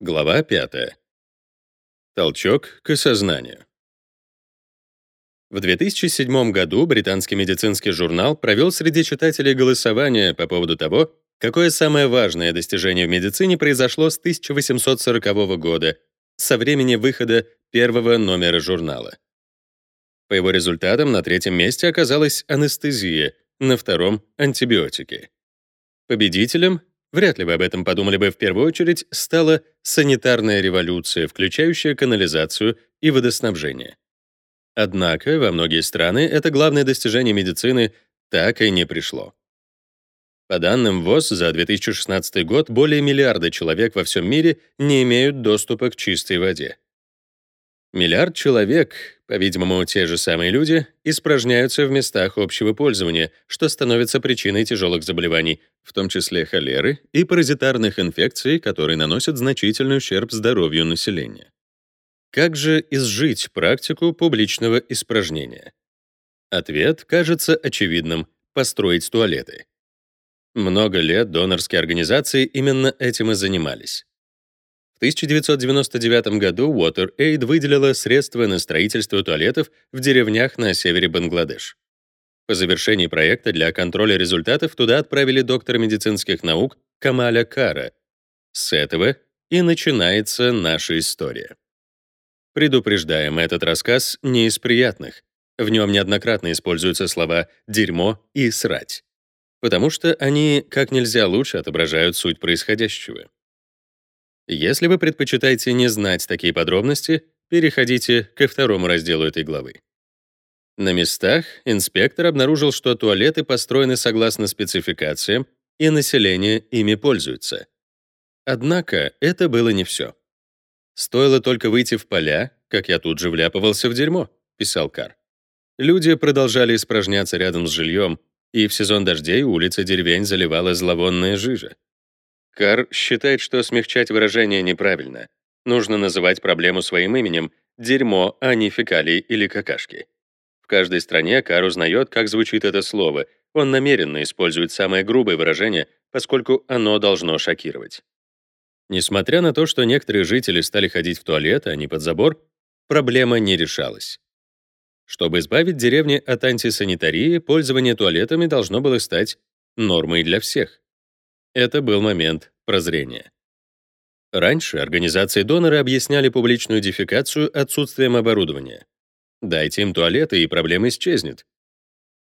Глава 5. Толчок к осознанию. В 2007 году британский медицинский журнал провел среди читателей голосование по поводу того, какое самое важное достижение в медицине произошло с 1840 года, со времени выхода первого номера журнала. По его результатам на третьем месте оказалась анестезия, на втором — антибиотики. Победителем вряд ли вы об этом подумали бы в первую очередь, стала санитарная революция, включающая канализацию и водоснабжение. Однако во многие страны это главное достижение медицины так и не пришло. По данным ВОЗ, за 2016 год более миллиарда человек во всем мире не имеют доступа к чистой воде. Миллиард человек, по-видимому, те же самые люди, испражняются в местах общего пользования, что становится причиной тяжелых заболеваний, в том числе холеры и паразитарных инфекций, которые наносят значительный ущерб здоровью населения. Как же изжить практику публичного испражнения? Ответ кажется очевидным — построить туалеты. Много лет донорские организации именно этим и занимались. В 1999 году WaterAid выделила средства на строительство туалетов в деревнях на севере Бангладеш. По завершении проекта для контроля результатов туда отправили доктора медицинских наук Камаля Кара. С этого и начинается наша история. Предупреждаем, этот рассказ не из приятных. В нем неоднократно используются слова «дерьмо» и «срать», потому что они как нельзя лучше отображают суть происходящего. Если вы предпочитаете не знать такие подробности, переходите ко второму разделу этой главы. На местах инспектор обнаружил, что туалеты построены согласно спецификациям, и население ими пользуется. Однако это было не все. Стоило только выйти в поля, как я тут же вляпывался в дерьмо, писал Кар. Люди продолжали испражняться рядом с жильем, и в сезон дождей улицы деревень заливала зловонная жижа. Кар считает, что смягчать выражение неправильно. Нужно называть проблему своим именем — дерьмо, а не фекалии или какашки. В каждой стране Кар узнает, как звучит это слово. Он намеренно использует самое грубое выражение, поскольку оно должно шокировать. Несмотря на то, что некоторые жители стали ходить в туалет, а не под забор, проблема не решалась. Чтобы избавить деревни от антисанитарии, пользование туалетами должно было стать нормой для всех. Это был момент прозрения. Раньше организации-доноры объясняли публичную дефекацию отсутствием оборудования. Дайте им туалеты, и проблема исчезнет.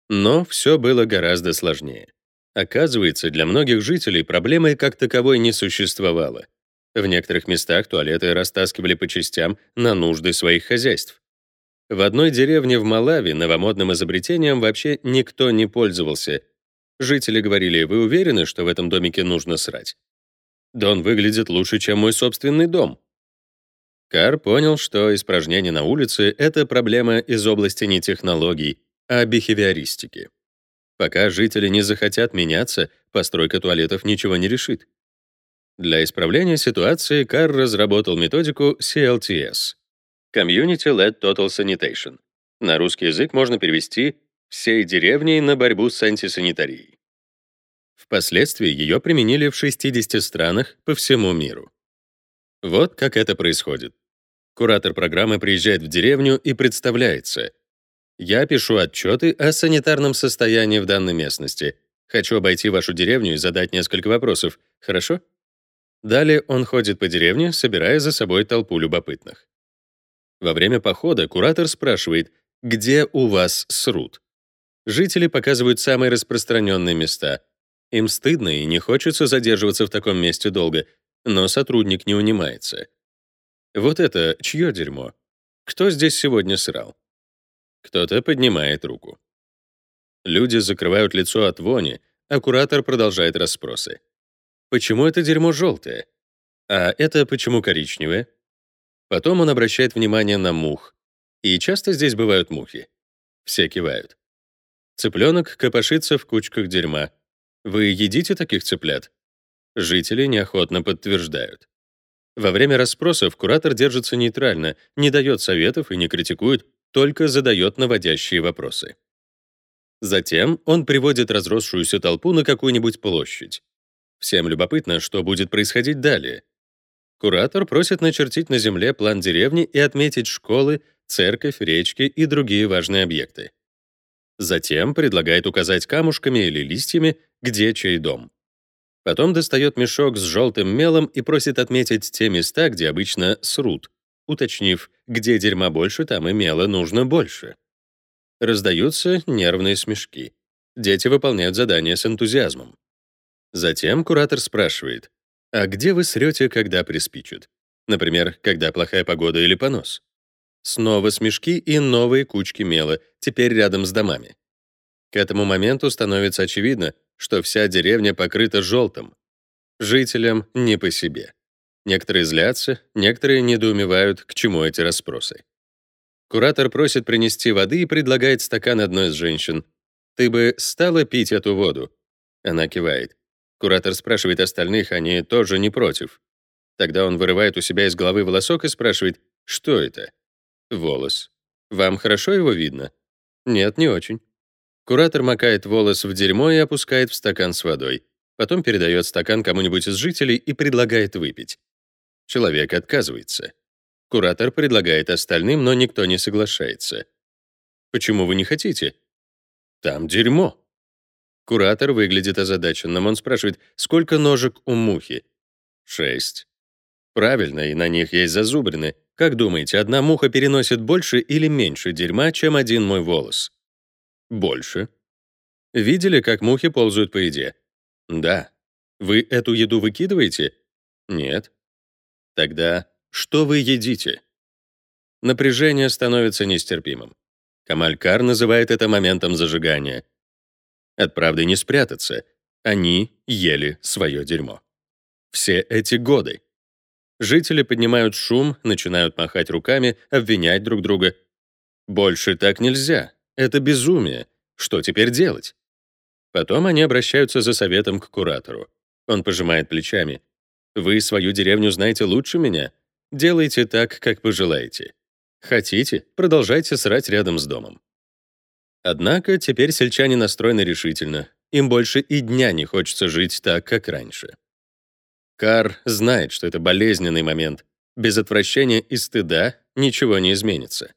Но все было гораздо сложнее. Оказывается, для многих жителей проблемы как таковой не существовало. В некоторых местах туалеты растаскивали по частям на нужды своих хозяйств. В одной деревне в Малави новомодным изобретением вообще никто не пользовался — Жители говорили, вы уверены, что в этом домике нужно срать? Да он выглядит лучше, чем мой собственный дом. Кар понял, что испражнение на улице — это проблема из области не технологий, а бихевиористики. Пока жители не захотят меняться, постройка туалетов ничего не решит. Для исправления ситуации Кар разработал методику CLTS — Community-Led Total Sanitation. На русский язык можно перевести всей деревней на борьбу с антисанитарией. Впоследствии ее применили в 60 странах по всему миру. Вот как это происходит. Куратор программы приезжает в деревню и представляется. «Я пишу отчеты о санитарном состоянии в данной местности. Хочу обойти вашу деревню и задать несколько вопросов. Хорошо?» Далее он ходит по деревне, собирая за собой толпу любопытных. Во время похода куратор спрашивает, где у вас срут? Жители показывают самые распространенные места. Им стыдно и не хочется задерживаться в таком месте долго, но сотрудник не унимается. Вот это чье дерьмо? Кто здесь сегодня срал? Кто-то поднимает руку. Люди закрывают лицо от вони, а куратор продолжает расспросы. Почему это дерьмо желтое? А это почему коричневое? Потом он обращает внимание на мух. И часто здесь бывают мухи. Все кивают. Цыпленок копошится в кучках дерьма. Вы едите таких цыплят? Жители неохотно подтверждают. Во время расспросов куратор держится нейтрально, не дает советов и не критикует, только задает наводящие вопросы. Затем он приводит разросшуюся толпу на какую-нибудь площадь. Всем любопытно, что будет происходить далее. Куратор просит начертить на земле план деревни и отметить школы, церковь, речки и другие важные объекты. Затем предлагает указать камушками или листьями, где чей дом. Потом достает мешок с желтым мелом и просит отметить те места, где обычно срут, уточнив, где дерьма больше, там и мела нужно больше. Раздаются нервные смешки. Дети выполняют задание с энтузиазмом. Затем куратор спрашивает, а где вы срете, когда приспичит? Например, когда плохая погода или понос? Снова смешки и новые кучки мела, теперь рядом с домами. К этому моменту становится очевидно, что вся деревня покрыта желтым. Жителям не по себе. Некоторые злятся, некоторые недоумевают, к чему эти расспросы. Куратор просит принести воды и предлагает стакан одной из женщин. «Ты бы стала пить эту воду?» Она кивает. Куратор спрашивает остальных, они тоже не против. Тогда он вырывает у себя из головы волосок и спрашивает, что это? Волос. Вам хорошо его видно? Нет, не очень. Куратор макает волос в дерьмо и опускает в стакан с водой. Потом передает стакан кому-нибудь из жителей и предлагает выпить. Человек отказывается. Куратор предлагает остальным, но никто не соглашается. Почему вы не хотите? Там дерьмо. Куратор выглядит озадаченным. Он спрашивает, сколько ножек у мухи? Шесть. Правильно, и на них есть зазубрины. Как думаете, одна муха переносит больше или меньше дерьма, чем один мой волос? Больше. Видели, как мухи ползают по еде? Да. Вы эту еду выкидываете? Нет. Тогда что вы едите? Напряжение становится нестерпимым. Камалькар называет это моментом зажигания. От правды не спрятаться. Они ели свое дерьмо. Все эти годы. Жители поднимают шум, начинают махать руками, обвинять друг друга. Больше так нельзя. Это безумие. Что теперь делать? Потом они обращаются за советом к куратору. Он пожимает плечами. Вы свою деревню знаете лучше меня. Делайте так, как пожелаете. Хотите, продолжайте срать рядом с домом. Однако теперь сельчане настроены решительно. Им больше и дня не хочется жить так, как раньше. Кар знает, что это болезненный момент. Без отвращения и стыда ничего не изменится.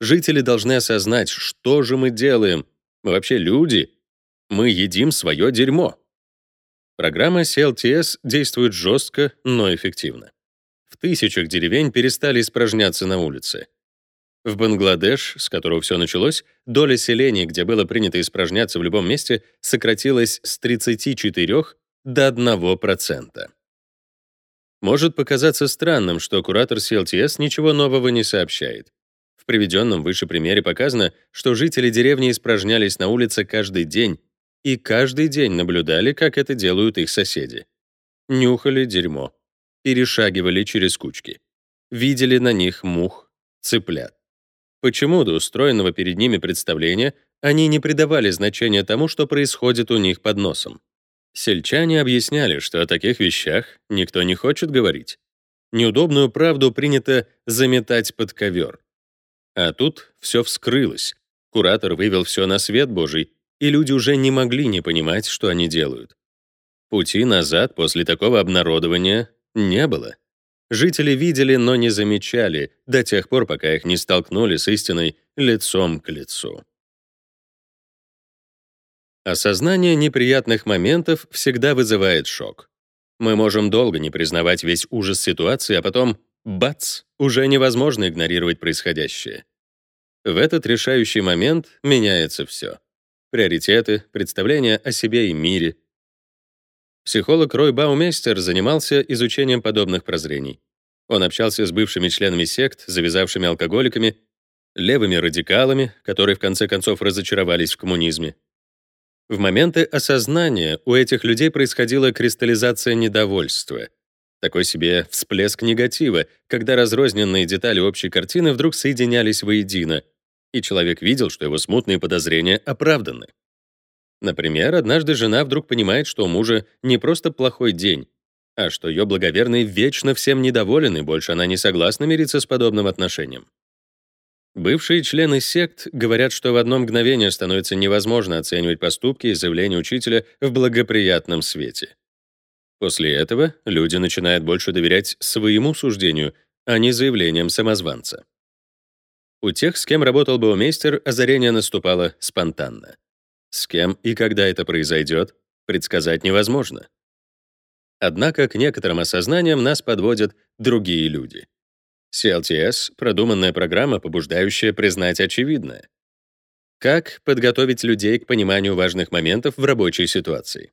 Жители должны осознать, что же мы делаем. Мы вообще люди. Мы едим свое дерьмо. Программа CLTS действует жестко, но эффективно. В тысячах деревень перестали испражняться на улице. В Бангладеш, с которого все началось, доля селений, где было принято испражняться в любом месте, сократилась с 34 до 1%. Может показаться странным, что куратор CLTS ничего нового не сообщает. В приведенном выше примере показано, что жители деревни испражнялись на улице каждый день и каждый день наблюдали, как это делают их соседи. Нюхали дерьмо, перешагивали через кучки, видели на них мух, цыплят. Почему до устроенного перед ними представления они не придавали значения тому, что происходит у них под носом? Сельчане объясняли, что о таких вещах никто не хочет говорить. Неудобную правду принято заметать под ковер. А тут все вскрылось. Куратор вывел все на свет Божий, и люди уже не могли не понимать, что они делают. Пути назад после такого обнародования не было. Жители видели, но не замечали до тех пор, пока их не столкнули с истиной лицом к лицу. Осознание неприятных моментов всегда вызывает шок. Мы можем долго не признавать весь ужас ситуации, а потом — бац! — уже невозможно игнорировать происходящее. В этот решающий момент меняется все. Приоритеты, представления о себе и мире, Психолог Рой Баумейстер занимался изучением подобных прозрений. Он общался с бывшими членами сект, завязавшими алкоголиками, левыми радикалами, которые в конце концов разочаровались в коммунизме. В моменты осознания у этих людей происходила кристаллизация недовольства. Такой себе всплеск негатива, когда разрозненные детали общей картины вдруг соединялись воедино, и человек видел, что его смутные подозрения оправданы. Например, однажды жена вдруг понимает, что у мужа не просто плохой день, а что ее благоверный вечно всем недоволен, и больше она не согласна мириться с подобным отношением. Бывшие члены сект говорят, что в одно мгновение становится невозможно оценивать поступки и заявления учителя в благоприятном свете. После этого люди начинают больше доверять своему суждению, а не заявлениям самозванца. У тех, с кем работал Баумейстер, озарение наступало спонтанно. С кем и когда это произойдет, предсказать невозможно. Однако к некоторым осознаниям нас подводят другие люди. CLTS — продуманная программа, побуждающая признать очевидное. Как подготовить людей к пониманию важных моментов в рабочей ситуации?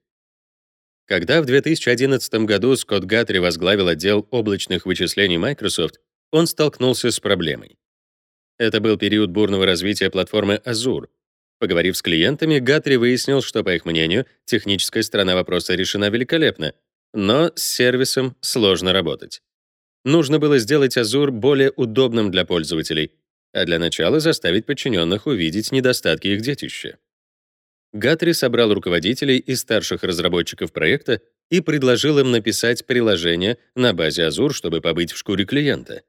Когда в 2011 году Скотт Гатри возглавил отдел облачных вычислений Microsoft, он столкнулся с проблемой. Это был период бурного развития платформы Azure. Поговорив с клиентами, Гатри выяснил, что, по их мнению, техническая сторона вопроса решена великолепно, но с сервисом сложно работать. Нужно было сделать Azure более удобным для пользователей, а для начала заставить подчиненных увидеть недостатки их детища. Гатри собрал руководителей и старших разработчиков проекта и предложил им написать приложение на базе Azure, чтобы побыть в шкуре клиента.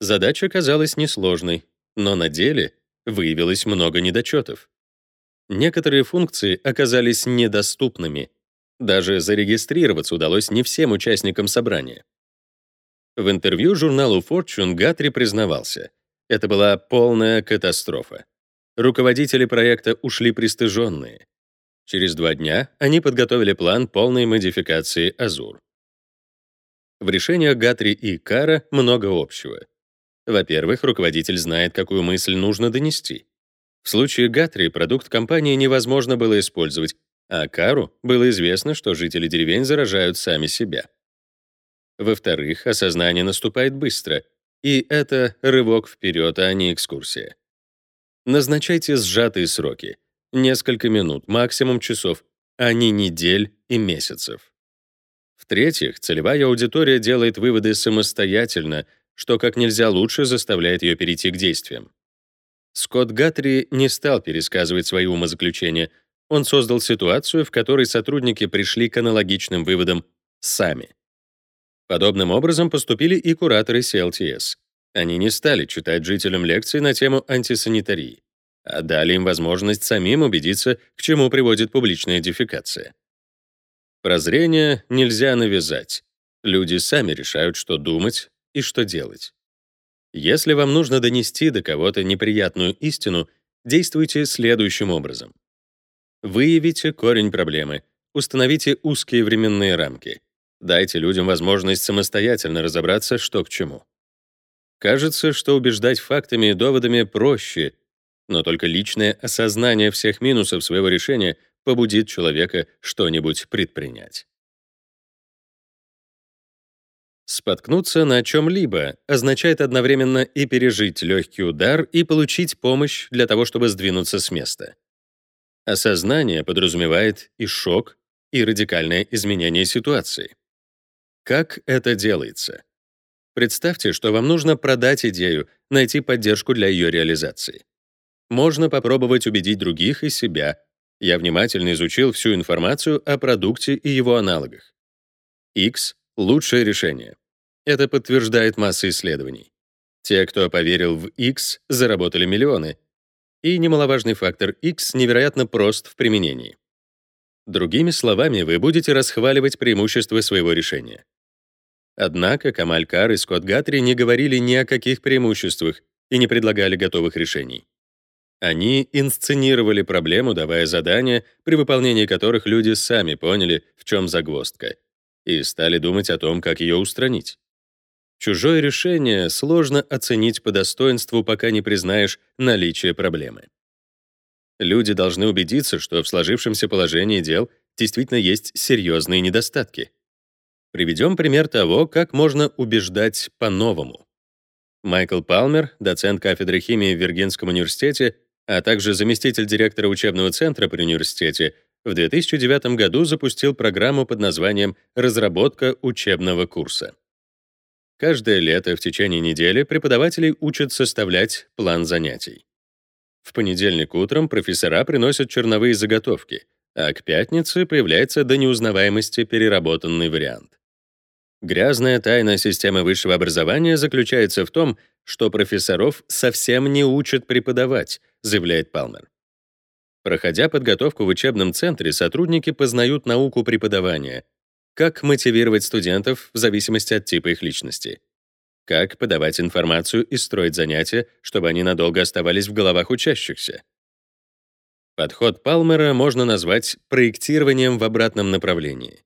Задача казалась несложной, но на деле выявилось много недочетов. Некоторые функции оказались недоступными. Даже зарегистрироваться удалось не всем участникам собрания. В интервью журналу Fortune Гатри признавался, это была полная катастрофа. Руководители проекта ушли пристыженные. Через два дня они подготовили план полной модификации Azure. В решениях Гатри и Кара много общего. Во-первых, руководитель знает, какую мысль нужно донести. В случае Гатри продукт компании невозможно было использовать, а Кару было известно, что жители деревень заражают сами себя. Во-вторых, осознание наступает быстро, и это рывок вперед, а не экскурсия. Назначайте сжатые сроки. Несколько минут, максимум часов, а не недель и месяцев. В-третьих, целевая аудитория делает выводы самостоятельно, что как нельзя лучше заставляет ее перейти к действиям. Скотт Гатри не стал пересказывать свои умозаключения. Он создал ситуацию, в которой сотрудники пришли к аналогичным выводам сами. Подобным образом поступили и кураторы CLTS. Они не стали читать жителям лекции на тему антисанитарии, а дали им возможность самим убедиться, к чему приводит публичная дефекация. Прозрение нельзя навязать. Люди сами решают, что думать и что делать. Если вам нужно донести до кого-то неприятную истину, действуйте следующим образом. Выявите корень проблемы, установите узкие временные рамки, дайте людям возможность самостоятельно разобраться, что к чему. Кажется, что убеждать фактами и доводами проще, но только личное осознание всех минусов своего решения побудит человека что-нибудь предпринять. Споткнуться на чем-либо означает одновременно и пережить легкий удар, и получить помощь для того, чтобы сдвинуться с места. Осознание подразумевает и шок, и радикальное изменение ситуации. Как это делается? Представьте, что вам нужно продать идею, найти поддержку для ее реализации. Можно попробовать убедить других и себя. Я внимательно изучил всю информацию о продукте и его аналогах. X — лучшее решение. Это подтверждает масса исследований. Те, кто поверил в X, заработали миллионы. И немаловажный фактор X невероятно прост в применении. Другими словами, вы будете расхваливать преимущества своего решения. Однако Камаль Кар и Скотт Гатри не говорили ни о каких преимуществах и не предлагали готовых решений. Они инсценировали проблему, давая задания, при выполнении которых люди сами поняли, в чем загвоздка, и стали думать о том, как ее устранить. Чужое решение сложно оценить по достоинству, пока не признаешь наличие проблемы. Люди должны убедиться, что в сложившемся положении дел действительно есть серьезные недостатки. Приведем пример того, как можно убеждать по-новому. Майкл Палмер, доцент кафедры химии в Виргинском университете, а также заместитель директора учебного центра при университете, в 2009 году запустил программу под названием «Разработка учебного курса». Каждое лето в течение недели преподавателей учат составлять план занятий. В понедельник утром профессора приносят черновые заготовки, а к пятнице появляется до неузнаваемости переработанный вариант. Грязная тайна системы высшего образования заключается в том, что профессоров совсем не учат преподавать, заявляет Палмер. Проходя подготовку в учебном центре, сотрудники познают науку преподавания, как мотивировать студентов в зависимости от типа их личности, как подавать информацию и строить занятия, чтобы они надолго оставались в головах учащихся. Подход Палмера можно назвать проектированием в обратном направлении.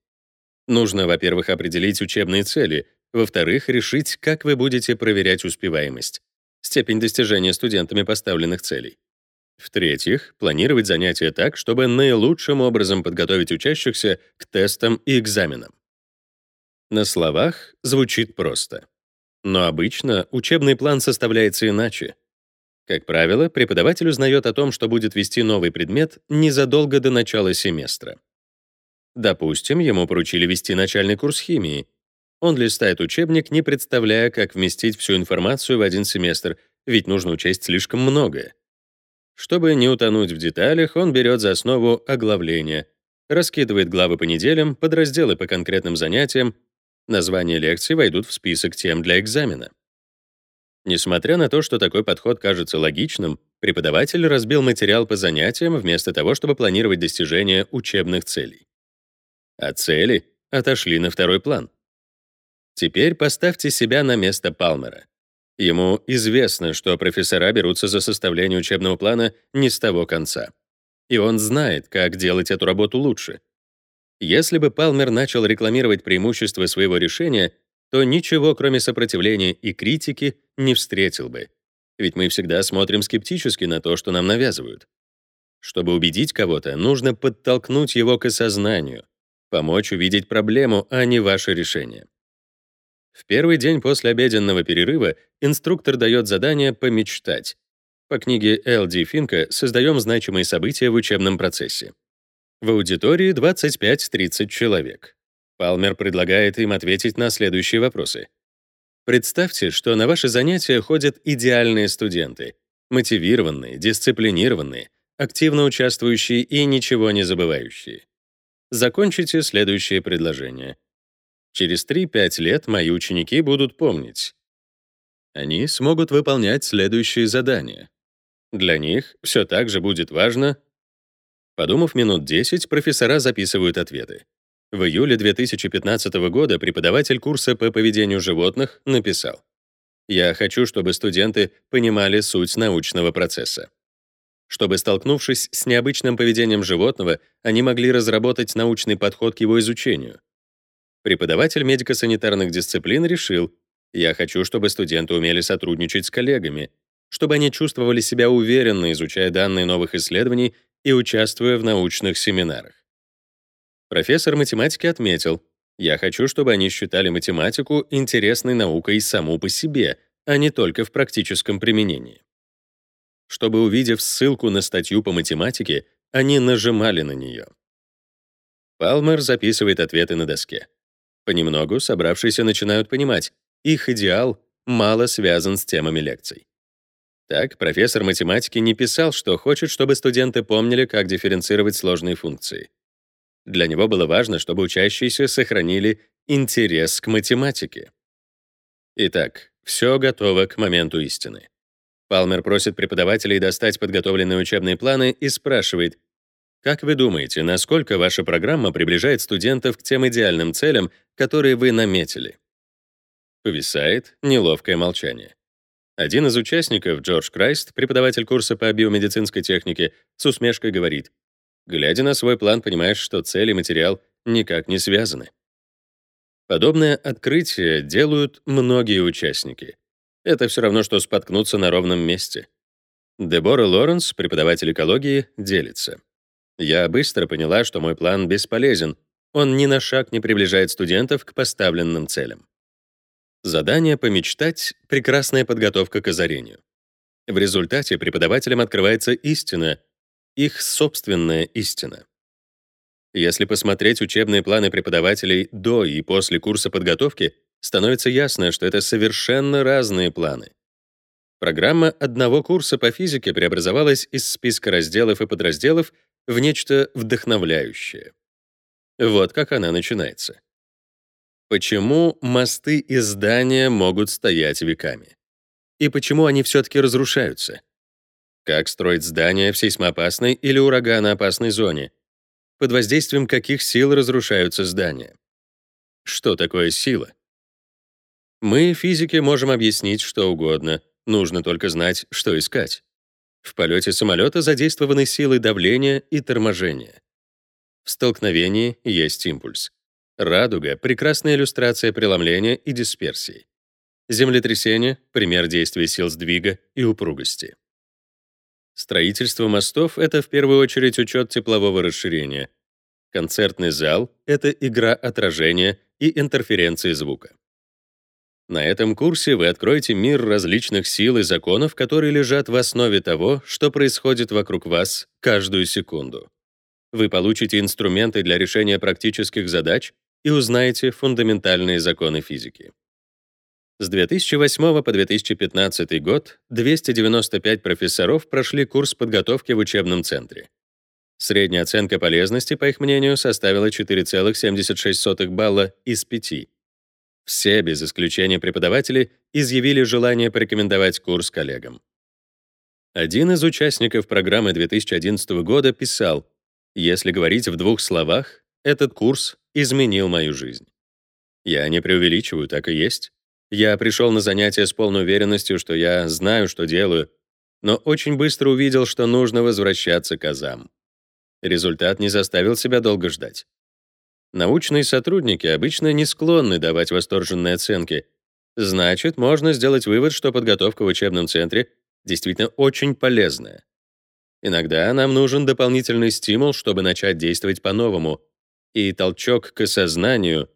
Нужно, во-первых, определить учебные цели, во-вторых, решить, как вы будете проверять успеваемость, степень достижения студентами поставленных целей. В-третьих, планировать занятия так, чтобы наилучшим образом подготовить учащихся к тестам и экзаменам. На словах звучит просто. Но обычно учебный план составляется иначе. Как правило, преподаватель узнает о том, что будет вести новый предмет незадолго до начала семестра. Допустим, ему поручили вести начальный курс химии. Он листает учебник, не представляя, как вместить всю информацию в один семестр, ведь нужно учесть слишком многое. Чтобы не утонуть в деталях, он берет за основу оглавление, раскидывает главы по неделям, подразделы по конкретным занятиям, названия лекций войдут в список тем для экзамена. Несмотря на то, что такой подход кажется логичным, преподаватель разбил материал по занятиям вместо того, чтобы планировать достижение учебных целей. А цели отошли на второй план. Теперь поставьте себя на место Палмера. Ему известно, что профессора берутся за составление учебного плана не с того конца. И он знает, как делать эту работу лучше. Если бы Палмер начал рекламировать преимущества своего решения, то ничего, кроме сопротивления и критики, не встретил бы. Ведь мы всегда смотрим скептически на то, что нам навязывают. Чтобы убедить кого-то, нужно подтолкнуть его к осознанию, помочь увидеть проблему, а не ваше решение. В первый день после обеденного перерыва инструктор дает задание помечтать. По книге Л.Д. Финка «Создаем значимые события в учебном процессе». В аудитории 25-30 человек. Палмер предлагает им ответить на следующие вопросы. Представьте, что на ваши занятия ходят идеальные студенты, мотивированные, дисциплинированные, активно участвующие и ничего не забывающие. Закончите следующее предложение. Через 3-5 лет мои ученики будут помнить. Они смогут выполнять следующие задания. Для них все так же будет важно. Подумав минут 10, профессора записывают ответы. В июле 2015 года преподаватель курса по поведению животных написал: "Я хочу, чтобы студенты понимали суть научного процесса. Чтобы, столкнувшись с необычным поведением животного, они могли разработать научный подход к его изучению. Преподаватель медико-санитарных дисциплин решил, я хочу, чтобы студенты умели сотрудничать с коллегами, чтобы они чувствовали себя уверенно, изучая данные новых исследований и участвуя в научных семинарах. Профессор математики отметил, я хочу, чтобы они считали математику интересной наукой саму по себе, а не только в практическом применении. Чтобы, увидев ссылку на статью по математике, они нажимали на нее. Палмер записывает ответы на доске. Понемногу собравшиеся начинают понимать, их идеал мало связан с темами лекций. Так, профессор математики не писал, что хочет, чтобы студенты помнили, как дифференцировать сложные функции. Для него было важно, чтобы учащиеся сохранили интерес к математике. Итак, все готово к моменту истины. Палмер просит преподавателей достать подготовленные учебные планы и спрашивает, как вы думаете, насколько ваша программа приближает студентов к тем идеальным целям, которые вы наметили? Повисает неловкое молчание. Один из участников, Джордж Крайст, преподаватель курса по биомедицинской технике, с усмешкой говорит, глядя на свой план, понимаешь, что цель и материал никак не связаны. Подобное открытие делают многие участники. Это все равно, что споткнуться на ровном месте. Дебора Лоренс, преподаватель экологии, делится. Я быстро поняла, что мой план бесполезен. Он ни на шаг не приближает студентов к поставленным целям. Задание «Помечтать» — прекрасная подготовка к озарению. В результате преподавателям открывается истина, их собственная истина. Если посмотреть учебные планы преподавателей до и после курса подготовки, становится ясно, что это совершенно разные планы. Программа одного курса по физике преобразовалась из списка разделов и подразделов в нечто вдохновляющее. Вот как она начинается. Почему мосты и здания могут стоять веками? И почему они все-таки разрушаются? Как строить здания в сейсмоопасной или ураганоопасной зоне? Под воздействием каких сил разрушаются здания? Что такое сила? Мы, физики, можем объяснить что угодно, нужно только знать, что искать. В полете самолета задействованы силы давления и торможения. В столкновении есть импульс. Радуга — прекрасная иллюстрация преломления и дисперсии. Землетрясение — пример действия сил сдвига и упругости. Строительство мостов — это в первую очередь учет теплового расширения. Концертный зал — это игра отражения и интерференции звука. На этом курсе вы откроете мир различных сил и законов, которые лежат в основе того, что происходит вокруг вас каждую секунду. Вы получите инструменты для решения практических задач и узнаете фундаментальные законы физики. С 2008 по 2015 год 295 профессоров прошли курс подготовки в учебном центре. Средняя оценка полезности, по их мнению, составила 4,76 балла из 5. Все, без исключения преподаватели, изъявили желание порекомендовать курс коллегам. Один из участников программы 2011 года писал, «Если говорить в двух словах, этот курс изменил мою жизнь». Я не преувеличиваю, так и есть. Я пришел на занятия с полной уверенностью, что я знаю, что делаю, но очень быстро увидел, что нужно возвращаться к азам. Результат не заставил себя долго ждать. Научные сотрудники обычно не склонны давать восторженные оценки. Значит, можно сделать вывод, что подготовка в учебном центре действительно очень полезная. Иногда нам нужен дополнительный стимул, чтобы начать действовать по-новому, и толчок к осознанию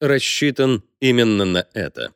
рассчитан именно на это.